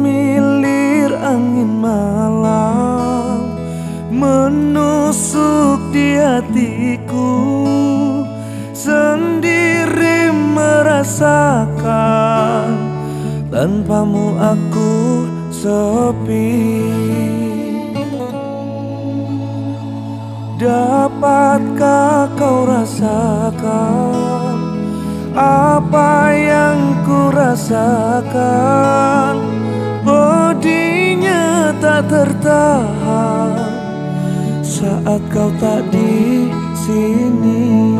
semilir angin malam menusuk di hatiku. Sendiri merasakan tanpamu aku sepi. Dapatkah kau rasakan apa yang ku rasakan? Tertahan Saat kau tak di sini.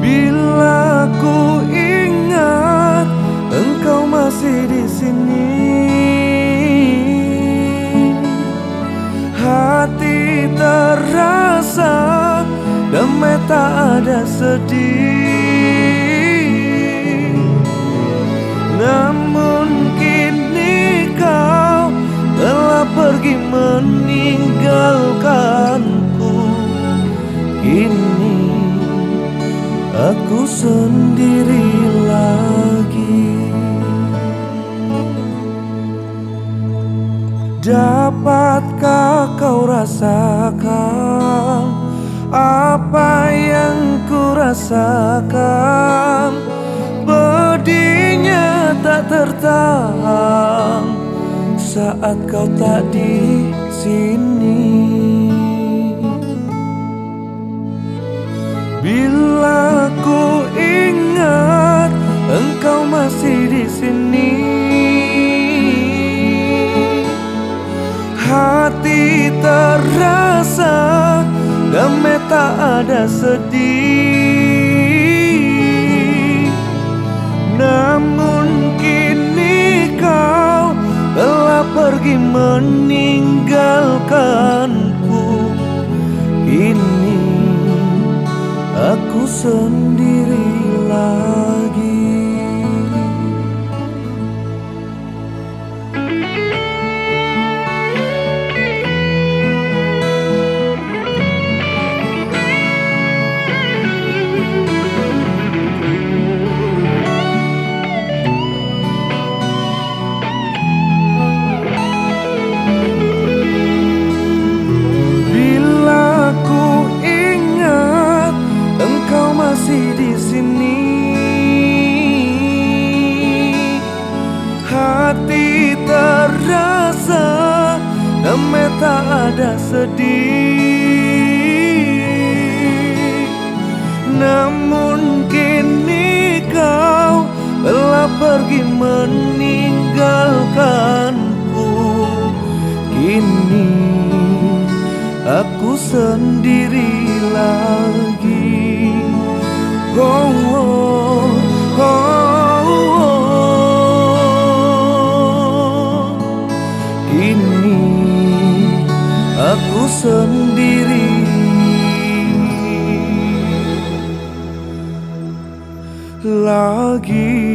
Bila ku ingat engkau masih di sini Hati terasa damai tak ada sedih pergi meninggalkanku. Kini aku sendiri lagi. Dapatkah kau rasakan apa yang ku rasakan Pedihnya tak tertahan saat kau tak di sini. Bila ku ingat engkau masih di sini. Hati terasa damai tak ada sedih. Namun pergi meninggalkanku. Kini aku sendiri sini. Hati terasa damai tak ada sedih. Namun kini kau telah pergi meninggalkanku. Kini aku sendiri lagi aku sendiri. Lagi